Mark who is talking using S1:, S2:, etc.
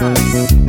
S1: house.